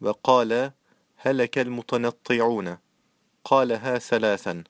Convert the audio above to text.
وقال هلك المتنطعون. قالها ثلاثا.